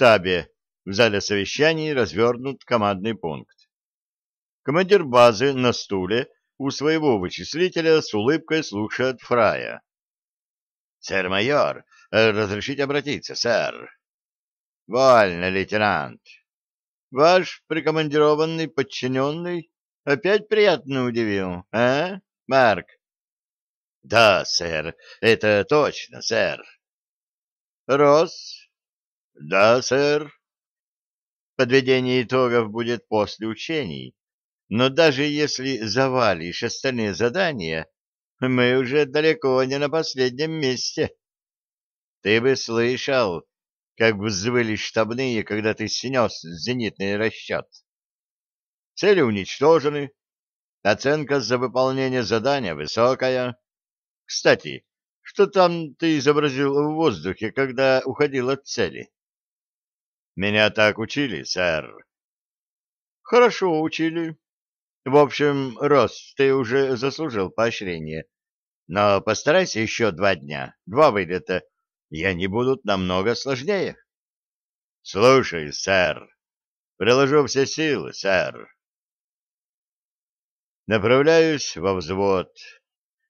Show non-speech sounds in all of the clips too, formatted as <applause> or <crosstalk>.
штабе в зале совещаний развернут командный пункт. Командир базы на стуле у своего вычислителя с улыбкой слушает Фрая. «Сэр майор, разрешите обратиться, сэр?» «Вольно, лейтенант. Ваш прикомандированный подчиненный опять приятно удивил, а, Марк?» «Да, сэр, это точно, сэр». «Росс?» «Да, сэр». Подведение итогов будет после учений, но даже если завалишь остальные задания, мы уже далеко не на последнем месте. Ты бы слышал, как взвыли штабные, когда ты снес зенитный расчет. Цели уничтожены, оценка за выполнение задания высокая. Кстати, что там ты изобразил в воздухе, когда уходил от цели? Меня так учили, сэр. Хорошо учили. В общем, Рос, ты уже заслужил поощрение. Но постарайся еще два дня, два вылета, и они будут намного сложнее. Слушай, сэр, приложу все силы, сэр. Направляюсь во взвод.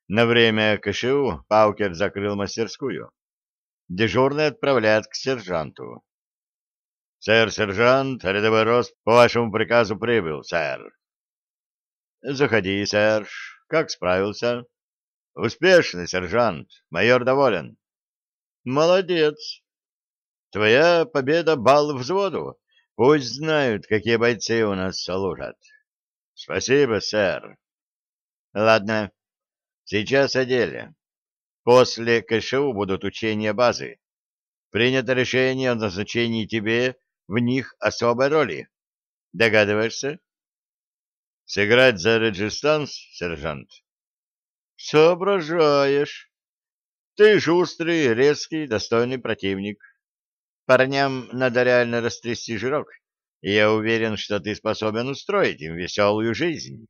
На время КШУ Паукер закрыл мастерскую. Дежурный отправляет к сержанту. «Сэр-сержант, рядовой рост по вашему приказу прибыл, сэр». «Заходи, сэр. Как справился?» «Успешный, сержант. Майор доволен». «Молодец. Твоя победа — бал взводу. Пусть знают, какие бойцы у нас служат». «Спасибо, сэр». «Ладно, сейчас о деле. После КШУ будут учения базы. Принято решение о назначении тебе в них особой роли. Догадываешься? Сыграть за Реджистанс, сержант? Соображаешь. Ты шустрый, резкий, достойный противник. Парням надо реально растрясти жирок, я уверен, что ты способен устроить им веселую жизнь.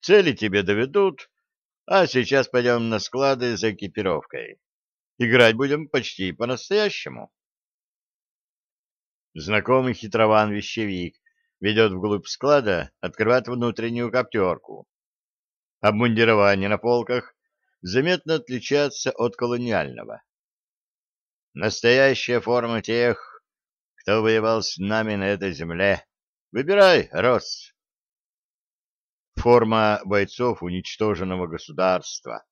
Цели тебе доведут, а сейчас пойдем на склады за экипировкой. Играть будем почти по-настоящему. Знакомый хитрован-вещевик ведет вглубь склада, открывает внутреннюю коптерку. Обмундирование на полках заметно отличается от колониального. Настоящая форма тех, кто воевал с нами на этой земле. Выбирай, Рос. Форма бойцов уничтоженного государства.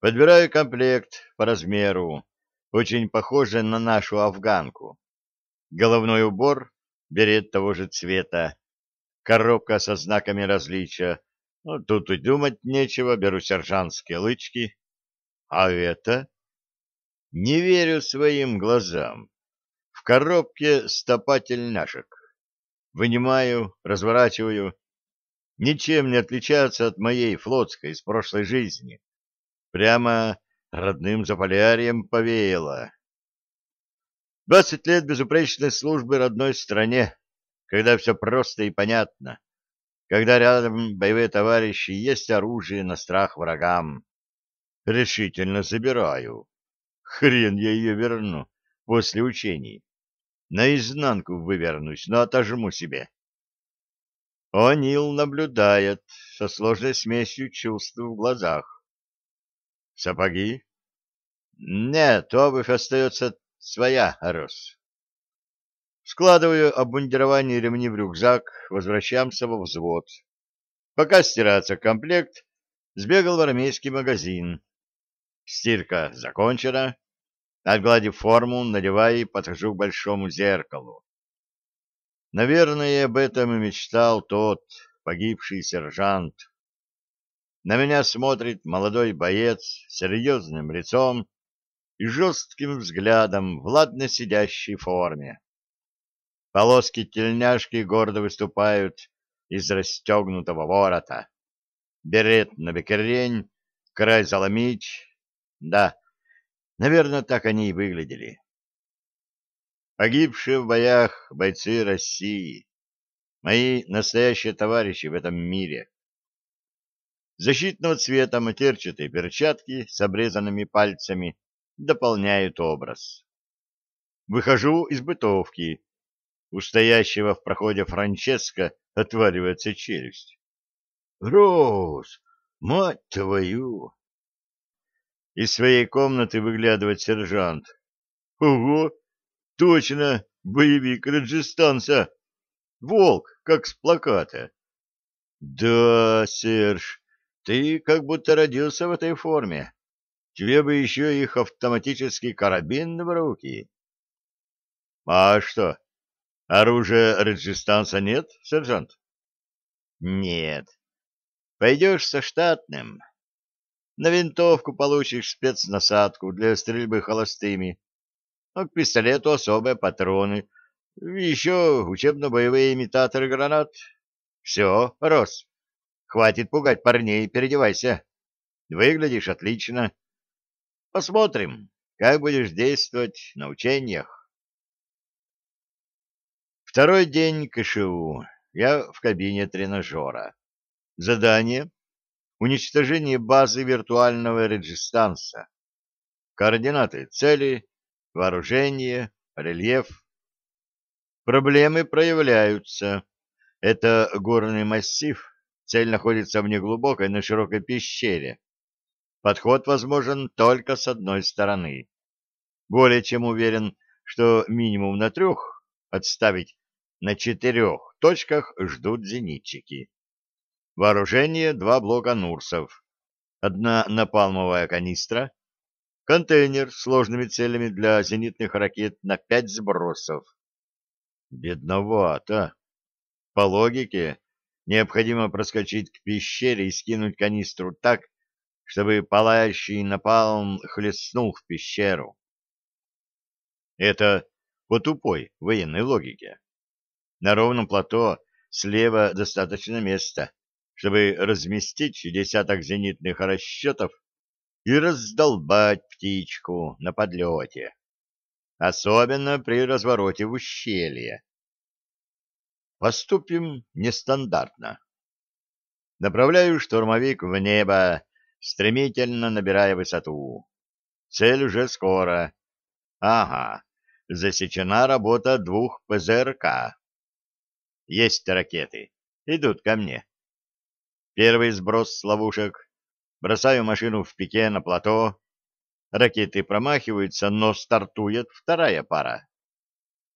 Подбираю комплект по размеру, очень похожий на нашу афганку. Головной убор, берет того же цвета, коробка со знаками различия. Ну, тут и думать нечего, беру сержантские лычки. А это? Не верю своим глазам. В коробке стопа тельняшек. Вынимаю, разворачиваю. Ничем не отличается от моей флотской из прошлой жизни. Прямо родным заполярьем повеяло. Двадцать лет безупречной службы родной стране, когда все просто и понятно, когда рядом боевые товарищи есть оружие на страх врагам. Решительно забираю. Хрен я ее верну после учений. Наизнанку вывернусь, но отожму себе. О'Нил наблюдает со сложной смесью чувств в глазах. Сапоги? Нет, обувь остается Своя, Рос. Складываю обмундирование ремни в рюкзак, возвращаемся во взвод. Пока стирается комплект, сбегал в армейский магазин. Стирка закончена. Отгладив форму, надеваю и подхожу к большому зеркалу. Наверное, об этом и мечтал тот погибший сержант. На меня смотрит молодой боец с серьезным лицом и жестким взглядом в ладно сидящей форме. Полоски тельняшки гордо выступают из расстегнутого ворота. Берет на бекерень, край заломить. Да, наверное, так они и выглядели. Погибшие в боях бойцы России, мои настоящие товарищи в этом мире. Защитного цвета матерчатые перчатки с обрезанными пальцами — дополняют образ. Выхожу из бытовки. У стоящего в проходе Франческо отваливается челюсть. «Роуз, мать твою!» Из своей комнаты выглядывает сержант. «Ого! Точно! Боевик раджестанца! Волк, как с плаката!» «Да, Серж, ты как будто родился в этой форме. Тебе бы еще их автоматический карабин в руки». «А что, оружия раджестанца нет, сержант?» «Нет. Пойдешь со штатным. На винтовку получишь спецнасадку для стрельбы холостыми, а к пистолету особые патроны, еще учебно-боевые имитаторы гранат. Все, Рос, хватит пугать парней, переодевайся. Выглядишь отлично. Посмотрим, как будешь действовать на учениях. Второй день КШУ. Я в кабине тренажера. Задание — уничтожение базы виртуального реджистанса. Координаты цели, вооружение, рельеф. Проблемы проявляются. Это горный массив. Цель находится в неглубокой, но широкой пещере. Подход возможен только с одной стороны. Более чем уверен, что минимум на трех, отставить на четырех точках ждут зенитчики. Вооружение — два блока Нурсов. Одна напалмовая канистра, контейнер с сложными целями для зенитных ракет на пять сбросов. Бедновато. По логике, необходимо проскочить к пещере и скинуть канистру так, чтобы палающий напалм хлестнул в пещеру. Это по тупой военной логике. На ровном плато слева достаточно места, чтобы разместить десяток зенитных расчетов и раздолбать птичку на подлете, особенно при развороте в ущелье. Поступим нестандартно. Направляю штурмовик в небо, стремительно набирая высоту. Цель уже скоро. Ага, засечена работа двух ПЗРК. Есть ракеты. Идут ко мне. Первый сброс с ловушек. Бросаю машину в пике на плато. Ракеты промахиваются, но стартует вторая пара.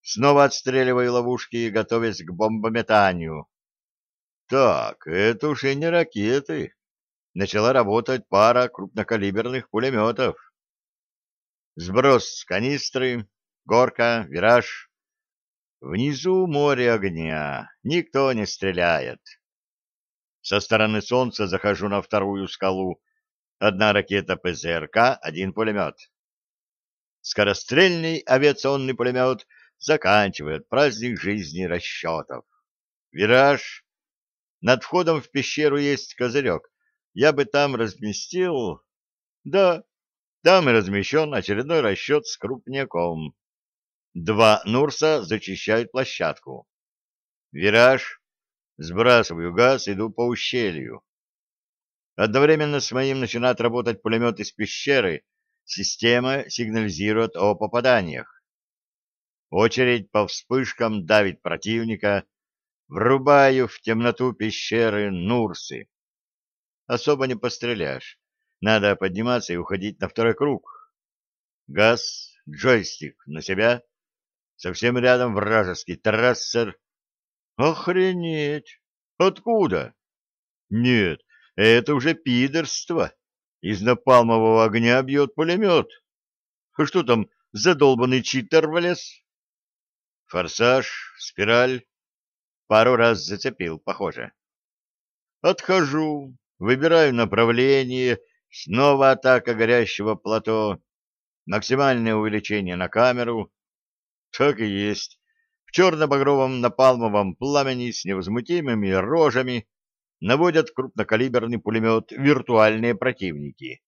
Снова отстреливаю ловушки, готовясь к бомбометанию. Так, это уже не ракеты. Начала работать пара крупнокалиберных пулеметов. Сброс с канистры, горка, вираж. Внизу море огня, никто не стреляет. Со стороны солнца захожу на вторую скалу. Одна ракета ПЗРК, один пулемет. Скорострельный авиационный пулемет заканчивает праздник жизни расчетов. Вираж. Над входом в пещеру есть козырек. Я бы там разместил... Да, там и размещен очередной расчет с крупняком. Два Нурса зачищают площадку. Вираж. Сбрасываю газ, иду по ущелью. Одновременно с моим начинает работать пулемет из пещеры. Система сигнализирует о попаданиях. Очередь по вспышкам давит противника. Врубаю в темноту пещеры Нурсы. Особо не постреляешь. Надо подниматься и уходить на второй круг. Газ, джойстик на себя. Совсем рядом вражеский трассер Охренеть! Откуда? Нет, это уже пидорство. Из напалмового огня бьет пулемет. Что там, задолбанный читер влез? Форсаж, спираль. Пару раз зацепил, похоже. Отхожу, выбираю направление, снова атака горящего плато, максимальное увеличение на камеру. Так и есть черно-багровом напалмовом пламени с невозмутимыми рожами наводят крупнокалиберный пулемет виртуальные противники.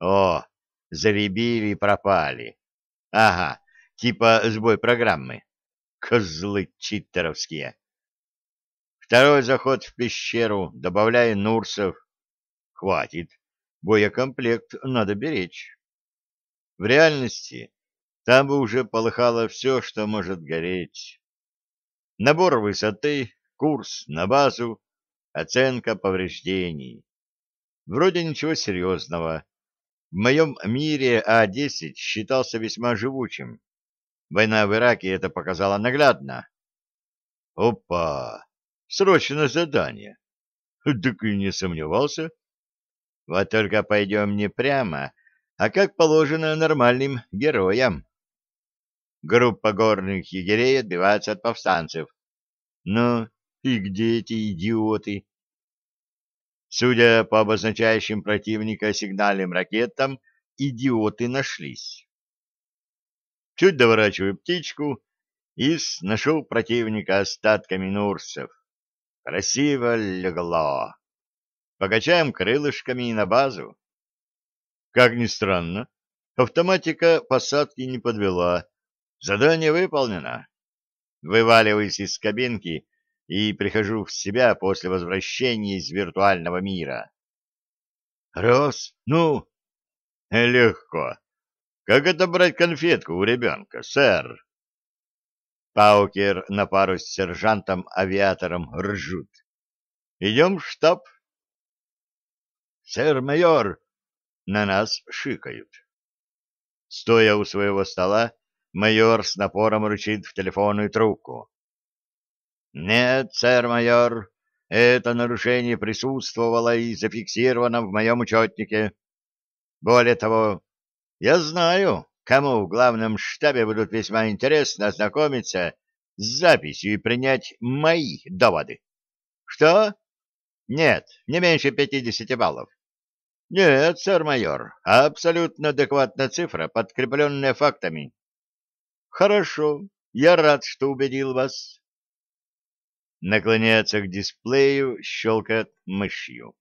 О, заребили и пропали. Ага, типа сбой программы. Козлы читеровские. Второй заход в пещеру, добавляя Нурсов. Хватит. Боекомплект надо беречь. В реальности там бы уже полыхало все, что может гореть. Набор высоты, курс на базу, оценка повреждений. Вроде ничего серьезного. В моем мире А-10 считался весьма живучим. Война в Ираке это показала наглядно. Опа! Срочное задание. <laughs> Так и не сомневался. Вот только пойдем не прямо, а как положено нормальным героям. Группа горных егерей отбивается от повстанцев. Ну, и где эти идиоты? Судя по обозначающим противника сигнальным ракетам, идиоты нашлись. Чуть доворачиваю птичку и сношу противника остатками нурсов. Красиво легло. Покачаем крылышками и на базу. Как ни странно, автоматика посадки не подвела. Задание выполнено. Вываливаюсь из кабинки и прихожу в себя после возвращения из виртуального мира. Рос, ну? Легко. Как это брать конфетку у ребенка, сэр? Паукер на пару с сержантом-авиатором ржут. Идем в штаб. Сэр-майор, на нас шикают. Стоя у своего стола, майор с напором рычит в телефонную трубку. Нет, сэр-майор, это нарушение присутствовало и зафиксировано в моем учетнике. Более того, я знаю, кому в главном штабе будут весьма интересно ознакомиться с записью и принять мои доводы. Что? Нет, не меньше пятидесяти баллов. Нет, сэр-майор, абсолютно адекватная цифра, подкрепленная фактами. Хорошо, я рад, что убедил вас. Наклоняется к дисплею, щелкает мышью.